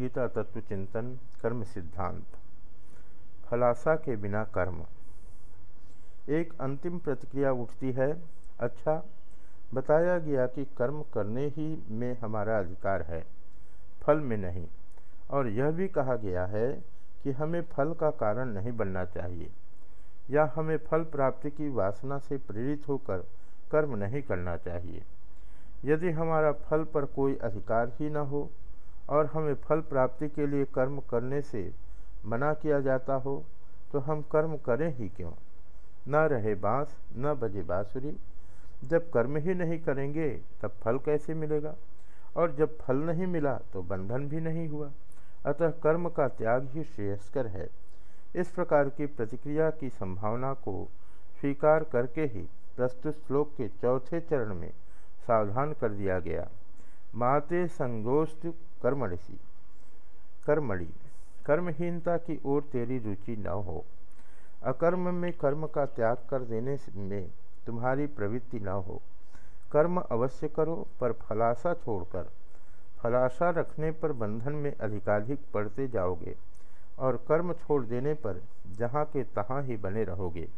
गीता तत्व चिंतन, कर्म सिद्धांत। फलासा के बिना कर्म। एक अंतिम प्रतिक्रिया उठती है अच्छा बताया गया कि कर्म करने ही में हमारा अधिकार है, फल में नहीं। और यह भी कहा गया है कि हमें फल का कारण नहीं बनना चाहिए, या हमें फल प्राप्ति की वासना से प्रेरित होकर कर्म नहीं करना चाहिए। यदि हमारा फल पर कोई अधिकार ही न हो और हमें फल प्राप्ति के लिए कर्म करने से मना किया जाता हो तो हम कर्म करें ही क्यों? न रहे बाँस, न बजे बाँसुरी। जब कर्म ही नहीं करेंगे, तब फल कैसे मिलेगा? और जब फल नहीं मिला तो बंधन भी नहीं हुआ। अतः कर्म का त्याग ही श्रेयस्कर है। इस प्रकार की प्रतिक्रिया की संभावना को स्वीकार करके ही प्रस्तुत श्लोक के चौथे चरण में सावधान कर दिया गया। माते संगोस्त कर्मणसी कर्मणि, कर्महीनता की ओर तेरी रुचि न हो। अकर्म में कर्म का त्याग कर देने में तुम्हारी प्रवृत्ति न हो। कर्म अवश्य करो, पर फलासा छोड़कर। फलासा रखने पर बंधन में अधिकाधिक पड़ते जाओगे, और कर्म छोड़ देने पर जहाँ के तहाँ ही बने रहोगे।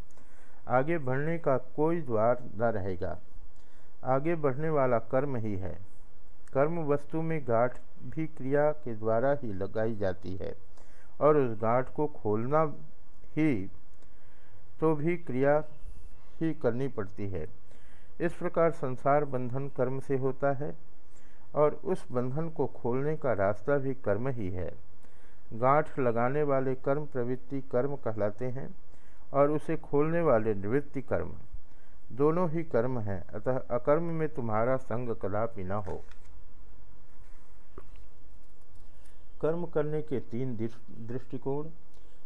आगे बढ़ने का कोई द्वार न रहेगा। आगे बढ़ने वाला कर्म ही है। कर्म वस्तु में गांठ भी क्रिया के द्वारा ही लगाई जाती है और उस गांठ को खोलना ही तो भी क्रिया ही करनी पड़ती है। इस प्रकार संसार बंधन कर्म से होता है और उस बंधन को खोलने का रास्ता भी कर्म ही है। गांठ लगाने वाले कर्म प्रवृत्ति कर्म कहलाते हैं और उसे खोलने वाले निवृत्ति कर्म। दोनों ही कर्म हैं, अतः अकर्म में तुम्हारा संग कदापि न हो। कर्म करने के तीन दृष्टिकोण।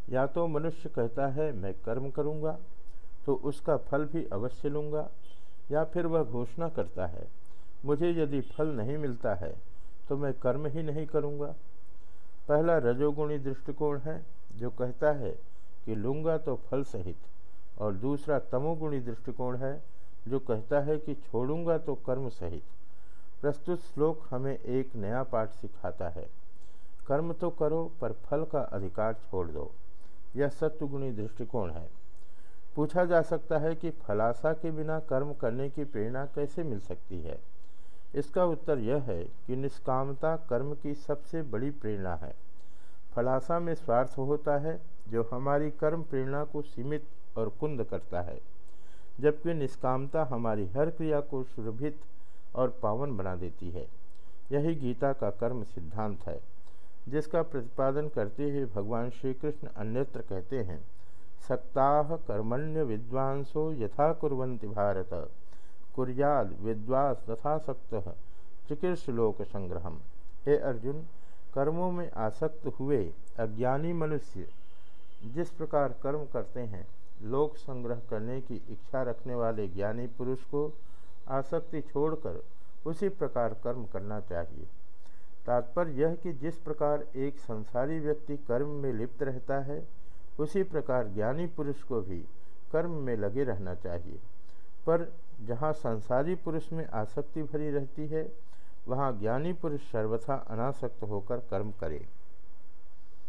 या तो मनुष्य कहता है, मैं कर्म करूँगा तो उसका फल भी अवश्य लूँगा। या फिर वह घोषणा करता है, मुझे यदि फल नहीं मिलता है तो मैं कर्म ही नहीं करूँगा। पहला रजोगुणी दृष्टिकोण है, जो कहता है कि लूँगा तो फल सहित। और दूसरा तमोगुणी दृष्टिकोण है, जो कहता है कि छोड़ूँगा तो कर्म सहित। प्रस्तुत श्लोक हमें एक नया पाठ सिखाता है। कर्म तो करो, पर फल का अधिकार छोड़ दो। यह सत्वगुणी दृष्टिकोण है। पूछा जा सकता है कि फलाशा के बिना कर्म करने की प्रेरणा कैसे मिल सकती है? इसका उत्तर यह है कि निष्कामता कर्म की सबसे बड़ी प्रेरणा है। फलाशा में स्वार्थ होता है, जो हमारी कर्म प्रेरणा को सीमित और कुंद करता है, जबकि निष्कामता हमारी हर क्रिया को सुरभित और पावन बना देती है। यही गीता का कर्म सिद्धांत है। जिसका प्रतिपादन करते हुए भगवान श्री कृष्ण अन्यत्र कहते हैं सक्ताह कर्मण्य विद्वांसो यथा कुरंति भारत। कुरियाद विद्वास तथा सक्त। चिकीर्षलोक संग्रह हे अर्जुन, कर्मों में आसक्त हुए अज्ञानी मनुष्य, जिस प्रकार कर्म करते हैं, लोक संग्रह करने की इच्छा रखने वाले ज्ञानी पुरुष को आसक्ति छोड़कर उसी प्रकार कर्म करना चाहिए। तात्पर्य यह कि जिस प्रकार एक संसारी व्यक्ति कर्म में लिप्त रहता है, उसी प्रकार ज्ञानी पुरुष को भी कर्म में लगे रहना चाहिए। पर जहाँ संसारी पुरुष में आसक्ति भरी रहती है, वहाँ ज्ञानी पुरुष सर्वथा अनासक्त होकर कर्म करे।